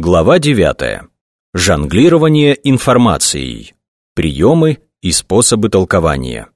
Глава 9. Жонглирование информацией. Приемы и способы толкования.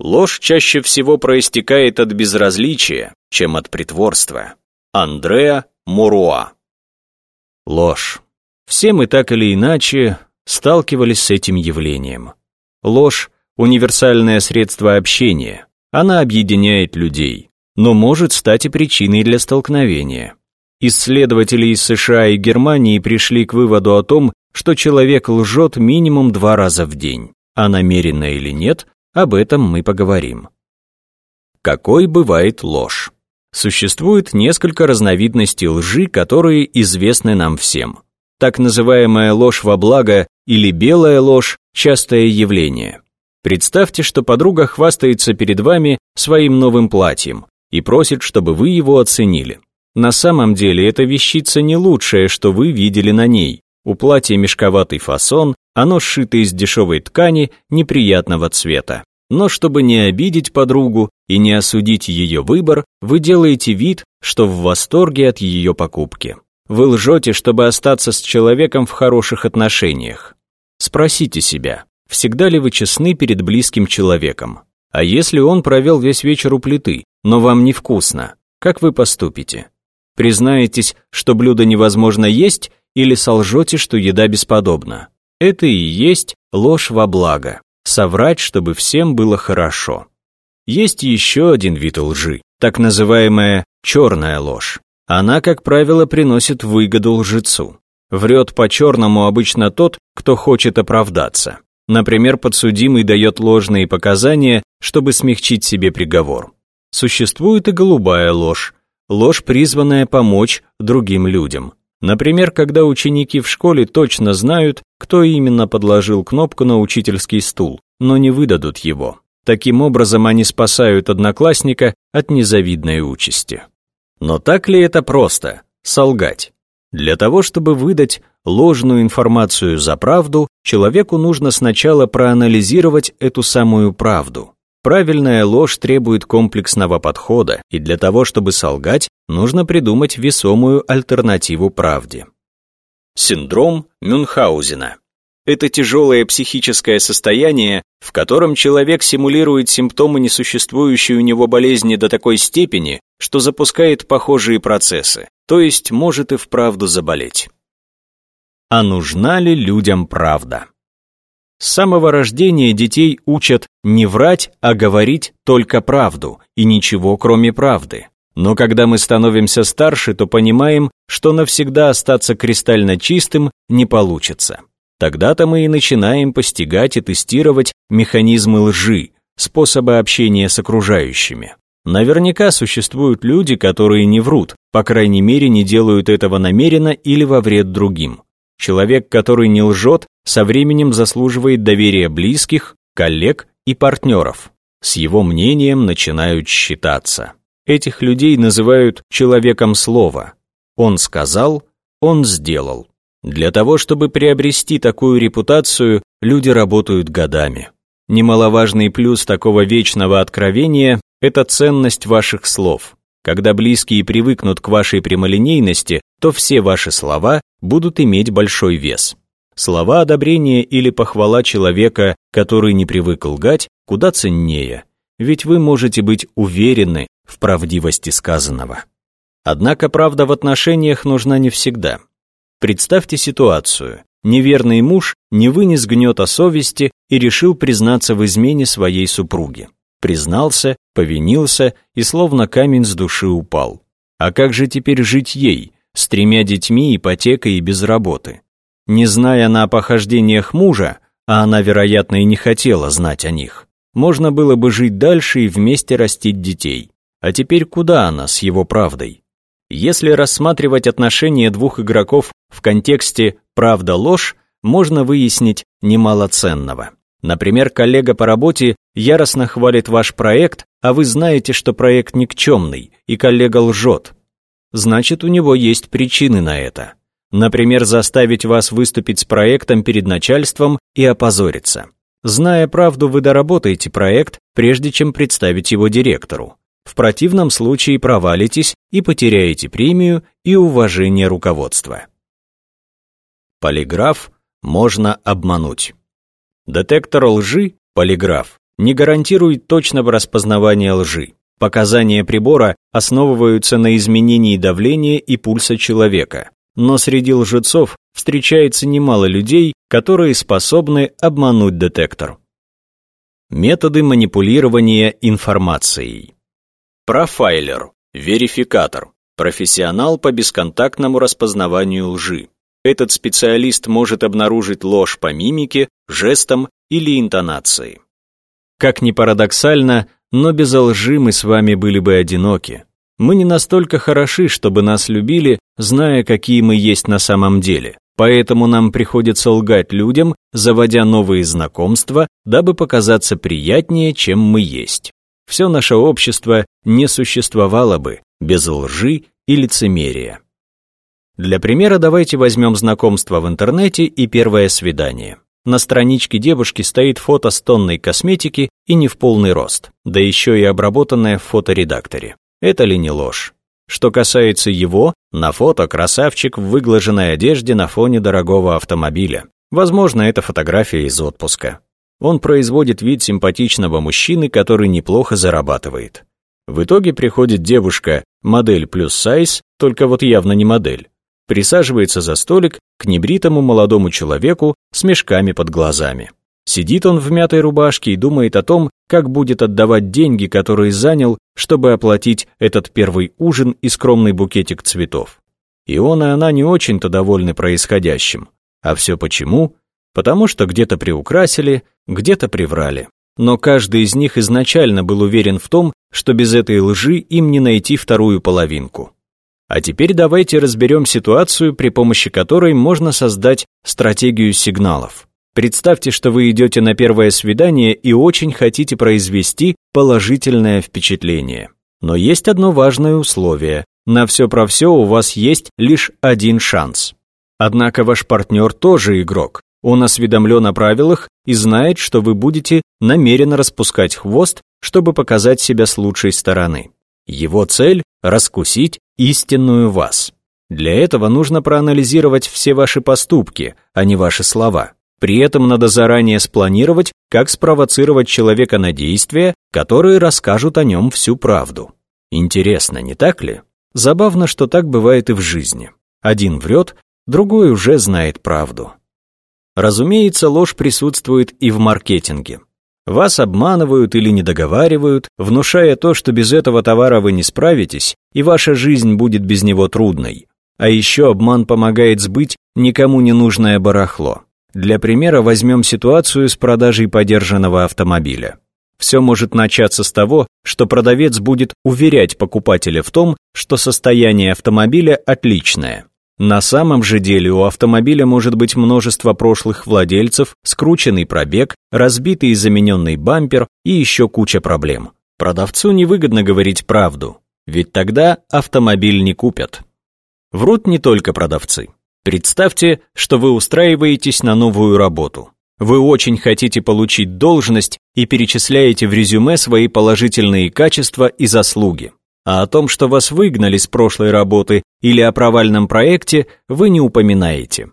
Ложь чаще всего проистекает от безразличия, чем от притворства. Андреа Моруа. Ложь. Все мы так или иначе сталкивались с этим явлением. Ложь – универсальное средство общения. Она объединяет людей, но может стать и причиной для столкновения. Исследователи из США и Германии пришли к выводу о том, что человек лжет минимум два раза в день, а намеренно или нет, об этом мы поговорим. Какой бывает ложь? Существует несколько разновидностей лжи, которые известны нам всем. Так называемая ложь во благо или белая ложь – частое явление. Представьте, что подруга хвастается перед вами своим новым платьем и просит, чтобы вы его оценили. На самом деле эта вещица не лучшее, что вы видели на ней. У платья мешковатый фасон, оно сшито из дешевой ткани неприятного цвета. Но чтобы не обидеть подругу и не осудить ее выбор, вы делаете вид, что в восторге от ее покупки. Вы лжете, чтобы остаться с человеком в хороших отношениях. Спросите себя, всегда ли вы честны перед близким человеком? А если он провел весь вечер у плиты, но вам невкусно, как вы поступите? Признаетесь, что блюдо невозможно есть, или солжете, что еда бесподобна. Это и есть ложь во благо. Соврать, чтобы всем было хорошо. Есть еще один вид лжи, так называемая черная ложь. Она, как правило, приносит выгоду лжецу. Врет по-черному обычно тот, кто хочет оправдаться. Например, подсудимый дает ложные показания, чтобы смягчить себе приговор. Существует и голубая ложь, ложь, призванная помочь другим людям. Например, когда ученики в школе точно знают, кто именно подложил кнопку на учительский стул, но не выдадут его. Таким образом, они спасают одноклассника от незавидной участи. Но так ли это просто – солгать? Для того, чтобы выдать ложную информацию за правду, человеку нужно сначала проанализировать эту самую правду. Правильная ложь требует комплексного подхода, и для того, чтобы солгать, нужно придумать весомую альтернативу правде. Синдром Мюнхгаузена. Это тяжелое психическое состояние, в котором человек симулирует симптомы несуществующей у него болезни до такой степени, что запускает похожие процессы, то есть может и вправду заболеть. А нужна ли людям правда? С самого рождения детей учат не врать, а говорить только правду и ничего кроме правды. Но когда мы становимся старше, то понимаем, что навсегда остаться кристально чистым не получится. Тогда-то мы и начинаем постигать и тестировать механизмы лжи, способы общения с окружающими. Наверняка существуют люди, которые не врут, по крайней мере не делают этого намеренно или во вред другим. Человек, который не лжет, со временем заслуживает доверия близких, коллег и партнеров. С его мнением начинают считаться. Этих людей называют человеком слова. Он сказал, он сделал. Для того, чтобы приобрести такую репутацию, люди работают годами. Немаловажный плюс такого вечного откровения – это ценность ваших слов. Когда близкие привыкнут к вашей прямолинейности, то все ваши слова будут иметь большой вес. Слова одобрения или похвала человека, который не привык лгать, куда ценнее, ведь вы можете быть уверены в правдивости сказанного. Однако правда в отношениях нужна не всегда. Представьте ситуацию. Неверный муж не вынес гнета совести и решил признаться в измене своей супруги признался, повинился и словно камень с души упал. А как же теперь жить ей, с тремя детьми, ипотекой и без работы? Не зная она о похождениях мужа, а она, вероятно, и не хотела знать о них, можно было бы жить дальше и вместе растить детей. А теперь куда она с его правдой? Если рассматривать отношения двух игроков в контексте «правда-ложь», можно выяснить немало ценного. Например, коллега по работе яростно хвалит ваш проект, а вы знаете, что проект никчемный, и коллега лжет. Значит, у него есть причины на это. Например, заставить вас выступить с проектом перед начальством и опозориться. Зная правду, вы доработаете проект, прежде чем представить его директору. В противном случае провалитесь и потеряете премию и уважение руководства. Полиграф можно обмануть. Детектор лжи, полиграф, не гарантирует точного распознавания лжи. Показания прибора основываются на изменении давления и пульса человека. Но среди лжецов встречается немало людей, которые способны обмануть детектор. Методы манипулирования информацией. Профайлер, верификатор, профессионал по бесконтактному распознаванию лжи. Этот специалист может обнаружить ложь по мимике, жестам или интонации. Как ни парадоксально, но без лжи мы с вами были бы одиноки. Мы не настолько хороши, чтобы нас любили, зная, какие мы есть на самом деле. Поэтому нам приходится лгать людям, заводя новые знакомства, дабы показаться приятнее, чем мы есть. Все наше общество не существовало бы без лжи и лицемерия. Для примера давайте возьмем знакомство в интернете и первое свидание. На страничке девушки стоит фото с тонной косметики и не в полный рост, да еще и обработанное в фоторедакторе. Это ли не ложь? Что касается его, на фото красавчик в выглаженной одежде на фоне дорогого автомобиля. Возможно, это фотография из отпуска. Он производит вид симпатичного мужчины, который неплохо зарабатывает. В итоге приходит девушка, модель плюс сайз, только вот явно не модель присаживается за столик к небритому молодому человеку с мешками под глазами. Сидит он в мятой рубашке и думает о том, как будет отдавать деньги, которые занял, чтобы оплатить этот первый ужин и скромный букетик цветов. И он и она не очень-то довольны происходящим. А все почему? Потому что где-то приукрасили, где-то приврали. Но каждый из них изначально был уверен в том, что без этой лжи им не найти вторую половинку. А теперь давайте разберем ситуацию, при помощи которой можно создать стратегию сигналов. Представьте, что вы идете на первое свидание и очень хотите произвести положительное впечатление. Но есть одно важное условие. На все про все у вас есть лишь один шанс. Однако ваш партнер тоже игрок. Он осведомлен о правилах и знает, что вы будете намеренно распускать хвост, чтобы показать себя с лучшей стороны. Его цель – раскусить истинную вас. Для этого нужно проанализировать все ваши поступки, а не ваши слова. При этом надо заранее спланировать, как спровоцировать человека на действия, которые расскажут о нем всю правду. Интересно, не так ли? Забавно, что так бывает и в жизни. Один врет, другой уже знает правду. Разумеется, ложь присутствует и в маркетинге. Вас обманывают или недоговаривают, внушая то, что без этого товара вы не справитесь, и ваша жизнь будет без него трудной. А еще обман помогает сбыть никому не нужное барахло. Для примера возьмем ситуацию с продажей подержанного автомобиля. Все может начаться с того, что продавец будет уверять покупателя в том, что состояние автомобиля отличное. На самом же деле у автомобиля может быть множество прошлых владельцев, скрученный пробег, разбитый и замененный бампер и еще куча проблем. Продавцу невыгодно говорить правду, ведь тогда автомобиль не купят. Врут не только продавцы. Представьте, что вы устраиваетесь на новую работу. Вы очень хотите получить должность и перечисляете в резюме свои положительные качества и заслуги а о том, что вас выгнали с прошлой работы или о провальном проекте, вы не упоминаете.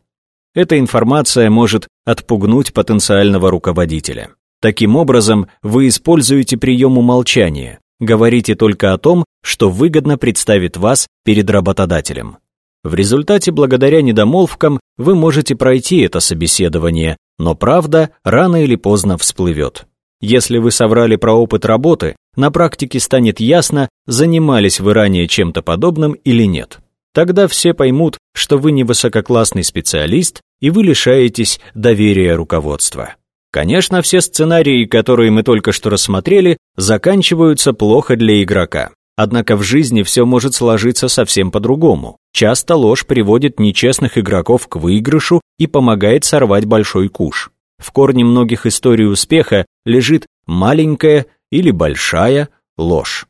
Эта информация может отпугнуть потенциального руководителя. Таким образом, вы используете прием умолчания, говорите только о том, что выгодно представит вас перед работодателем. В результате, благодаря недомолвкам, вы можете пройти это собеседование, но правда рано или поздно всплывет. Если вы соврали про опыт работы, на практике станет ясно, занимались вы ранее чем-то подобным или нет. Тогда все поймут, что вы не высококлассный специалист и вы лишаетесь доверия руководства. Конечно, все сценарии, которые мы только что рассмотрели, заканчиваются плохо для игрока. Однако в жизни все может сложиться совсем по-другому. Часто ложь приводит нечестных игроков к выигрышу и помогает сорвать большой куш. В корне многих историй успеха лежит маленькая или большая ложь.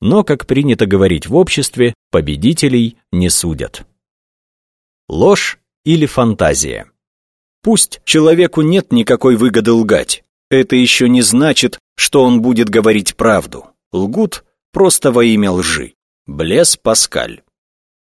Но, как принято говорить в обществе, победителей не судят. Ложь или фантазия. Пусть человеку нет никакой выгоды лгать. Это еще не значит, что он будет говорить правду. Лгут просто во имя лжи. Блес Паскаль.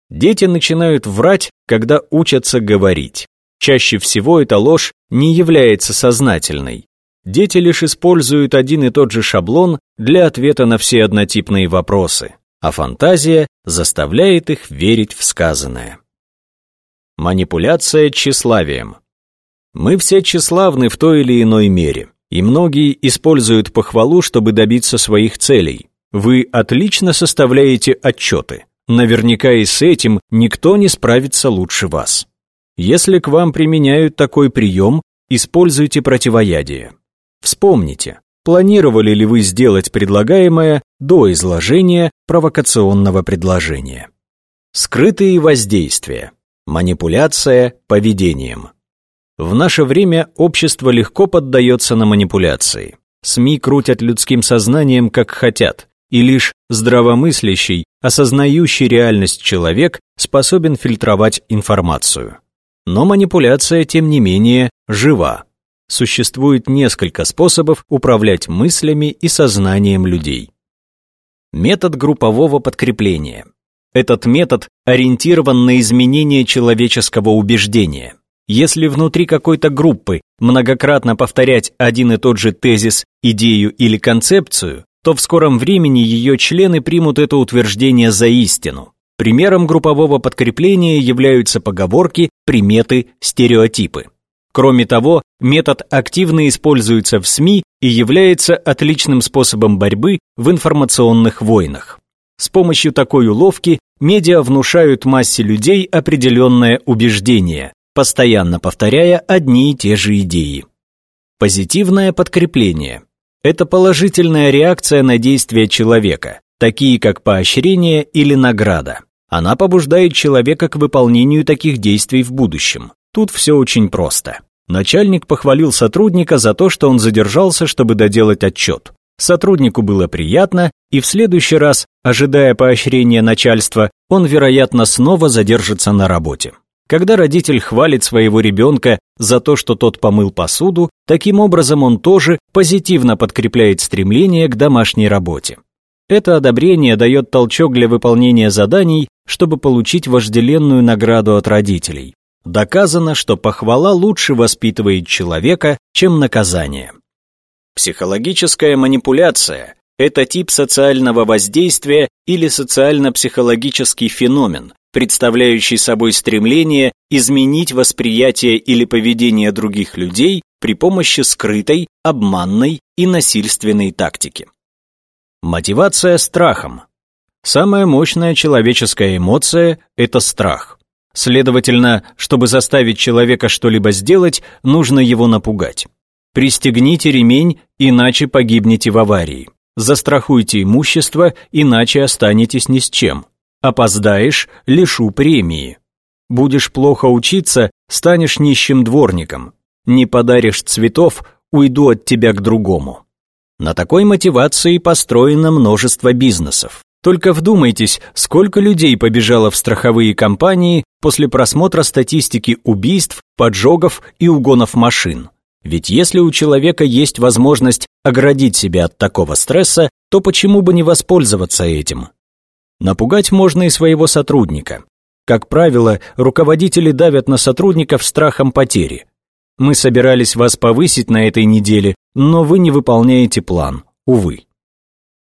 Дети начинают врать, когда учатся говорить. Чаще всего эта ложь не является сознательной. Дети лишь используют один и тот же шаблон для ответа на все однотипные вопросы, а фантазия заставляет их верить в сказанное. Манипуляция тщеславием. Мы все тщеславны в той или иной мере, и многие используют похвалу, чтобы добиться своих целей. Вы отлично составляете отчеты. Наверняка и с этим никто не справится лучше вас. Если к вам применяют такой прием, используйте противоядие. Вспомните, планировали ли вы сделать предлагаемое до изложения провокационного предложения. Скрытые воздействия. Манипуляция поведением. В наше время общество легко поддается на манипуляции. СМИ крутят людским сознанием как хотят, и лишь здравомыслящий, осознающий реальность человек способен фильтровать информацию. Но манипуляция, тем не менее, жива существует несколько способов управлять мыслями и сознанием людей. Метод группового подкрепления. Этот метод ориентирован на изменение человеческого убеждения. Если внутри какой-то группы многократно повторять один и тот же тезис, идею или концепцию, то в скором времени ее члены примут это утверждение за истину. Примером группового подкрепления являются поговорки, приметы, стереотипы. Кроме того, метод активно используется в СМИ и является отличным способом борьбы в информационных войнах. С помощью такой уловки медиа внушают массе людей определенное убеждение, постоянно повторяя одни и те же идеи. Позитивное подкрепление – это положительная реакция на действия человека, такие как поощрение или награда. Она побуждает человека к выполнению таких действий в будущем. Тут все очень просто. Начальник похвалил сотрудника за то, что он задержался, чтобы доделать отчет. Сотруднику было приятно, и в следующий раз, ожидая поощрения начальства, он, вероятно, снова задержится на работе. Когда родитель хвалит своего ребенка за то, что тот помыл посуду, таким образом он тоже позитивно подкрепляет стремление к домашней работе. Это одобрение дает толчок для выполнения заданий, чтобы получить вожделенную награду от родителей. Доказано, что похвала лучше воспитывает человека, чем наказание. Психологическая манипуляция – это тип социального воздействия или социально-психологический феномен, представляющий собой стремление изменить восприятие или поведение других людей при помощи скрытой, обманной и насильственной тактики. Мотивация страхом. Самая мощная человеческая эмоция – это страх. Следовательно, чтобы заставить человека что-либо сделать, нужно его напугать. Пристегните ремень, иначе погибнете в аварии. Застрахуйте имущество, иначе останетесь ни с чем. Опоздаешь – лишу премии. Будешь плохо учиться – станешь нищим дворником. Не подаришь цветов – уйду от тебя к другому. На такой мотивации построено множество бизнесов. Только вдумайтесь, сколько людей побежало в страховые компании после просмотра статистики убийств, поджогов и угонов машин. Ведь если у человека есть возможность оградить себя от такого стресса, то почему бы не воспользоваться этим? Напугать можно и своего сотрудника. Как правило, руководители давят на сотрудников страхом потери. Мы собирались вас повысить на этой неделе, но вы не выполняете план, увы.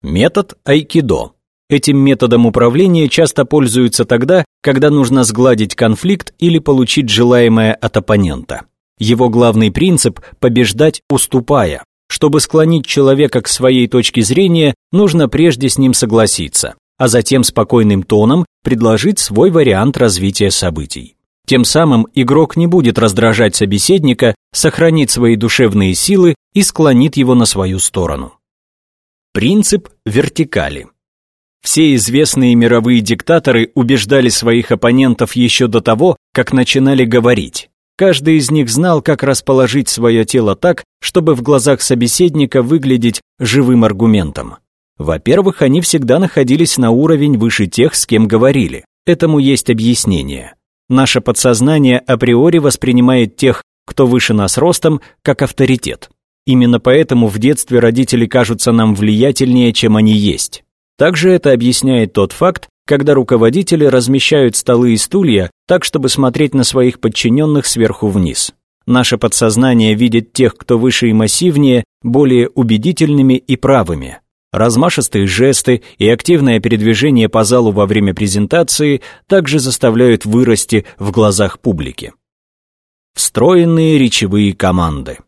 Метод айкидо. Этим методом управления часто пользуются тогда, когда нужно сгладить конфликт или получить желаемое от оппонента. Его главный принцип – побеждать, уступая. Чтобы склонить человека к своей точке зрения, нужно прежде с ним согласиться, а затем спокойным тоном предложить свой вариант развития событий. Тем самым игрок не будет раздражать собеседника, сохранит свои душевные силы и склонит его на свою сторону. Принцип вертикали. Все известные мировые диктаторы убеждали своих оппонентов еще до того, как начинали говорить. Каждый из них знал, как расположить свое тело так, чтобы в глазах собеседника выглядеть живым аргументом. Во-первых, они всегда находились на уровень выше тех, с кем говорили. Этому есть объяснение. Наше подсознание априори воспринимает тех, кто выше нас ростом, как авторитет. Именно поэтому в детстве родители кажутся нам влиятельнее, чем они есть. Также это объясняет тот факт, когда руководители размещают столы и стулья так, чтобы смотреть на своих подчиненных сверху вниз. Наше подсознание видит тех, кто выше и массивнее, более убедительными и правыми. Размашистые жесты и активное передвижение по залу во время презентации также заставляют вырасти в глазах публики. Встроенные речевые команды.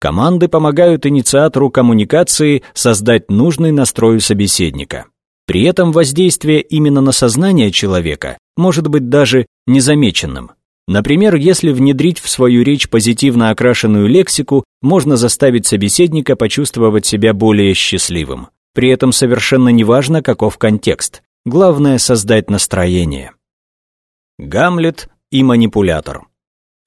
Команды помогают инициатору коммуникации создать нужный настрой собеседника. При этом воздействие именно на сознание человека может быть даже незамеченным. Например, если внедрить в свою речь позитивно окрашенную лексику, можно заставить собеседника почувствовать себя более счастливым. При этом совершенно неважно, каков контекст. Главное – создать настроение. Гамлет и манипулятор.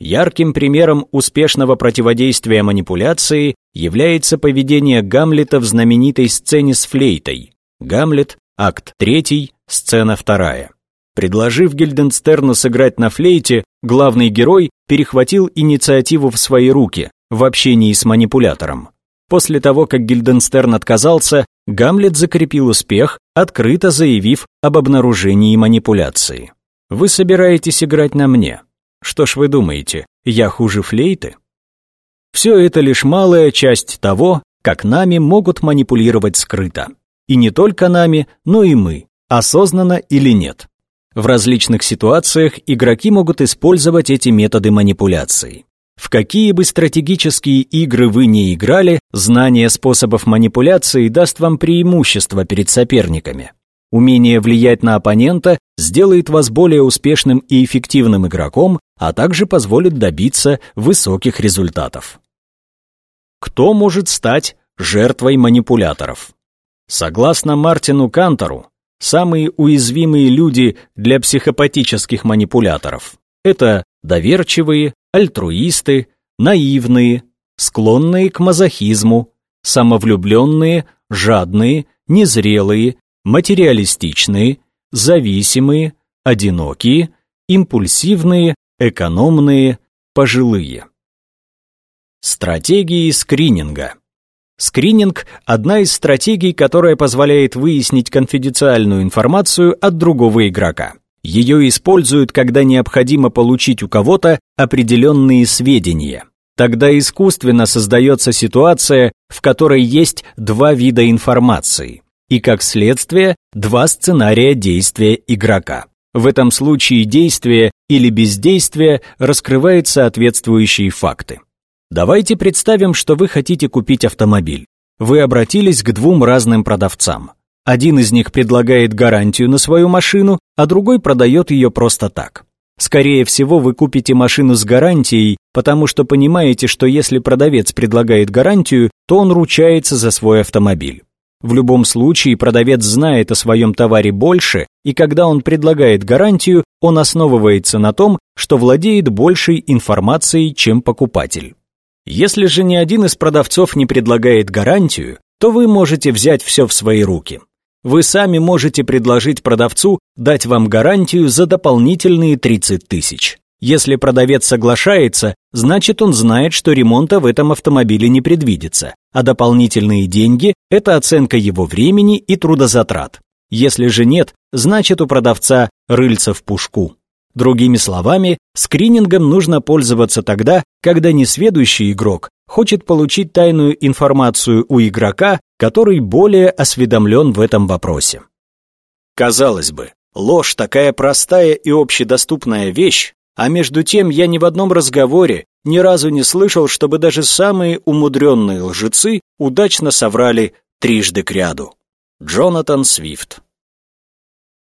Ярким примером успешного противодействия манипуляции является поведение Гамлета в знаменитой сцене с флейтой. Гамлет, акт 3, сцена 2. Предложив Гильденстерну сыграть на флейте, главный герой перехватил инициативу в свои руки в общении с манипулятором. После того, как Гильденстерн отказался, Гамлет закрепил успех, открыто заявив об обнаружении манипуляции. «Вы собираетесь играть на мне. Что ж вы думаете, я хуже флейты? Все это лишь малая часть того, как нами могут манипулировать скрыто. И не только нами, но и мы, осознанно или нет. В различных ситуациях игроки могут использовать эти методы манипуляции. В какие бы стратегические игры вы не играли, знание способов манипуляции даст вам преимущество перед соперниками. Умение влиять на оппонента сделает вас более успешным и эффективным игроком, а также позволит добиться высоких результатов. Кто может стать жертвой манипуляторов? Согласно Мартину Кантору, самые уязвимые люди для психопатических манипуляторов – это доверчивые, альтруисты, наивные, склонные к мазохизму, самовлюбленные, жадные, незрелые, материалистичные, зависимые, одинокие, импульсивные, экономные, пожилые. Стратегии скрининга. Скрининг – одна из стратегий, которая позволяет выяснить конфиденциальную информацию от другого игрока. Ее используют, когда необходимо получить у кого-то определенные сведения. Тогда искусственно создается ситуация, в которой есть два вида информации и, как следствие, два сценария действия игрока. В этом случае действие или бездействие раскрывает соответствующие факты. Давайте представим, что вы хотите купить автомобиль. Вы обратились к двум разным продавцам. Один из них предлагает гарантию на свою машину, а другой продает ее просто так. Скорее всего, вы купите машину с гарантией, потому что понимаете, что если продавец предлагает гарантию, то он ручается за свой автомобиль. В любом случае продавец знает о своем товаре больше, и когда он предлагает гарантию, он основывается на том, что владеет большей информацией, чем покупатель. Если же ни один из продавцов не предлагает гарантию, то вы можете взять все в свои руки. Вы сами можете предложить продавцу дать вам гарантию за дополнительные 30 тысяч. Если продавец соглашается, значит он знает, что ремонта в этом автомобиле не предвидится, а дополнительные деньги – это оценка его времени и трудозатрат. Если же нет, значит у продавца рыльца в пушку. Другими словами, скринингом нужно пользоваться тогда, когда несведущий игрок хочет получить тайную информацию у игрока, который более осведомлен в этом вопросе. Казалось бы, ложь такая простая и общедоступная вещь, а между тем я ни в одном разговоре ни разу не слышал, чтобы даже самые умудренные лжецы удачно соврали трижды кряду. Джонатан Свифт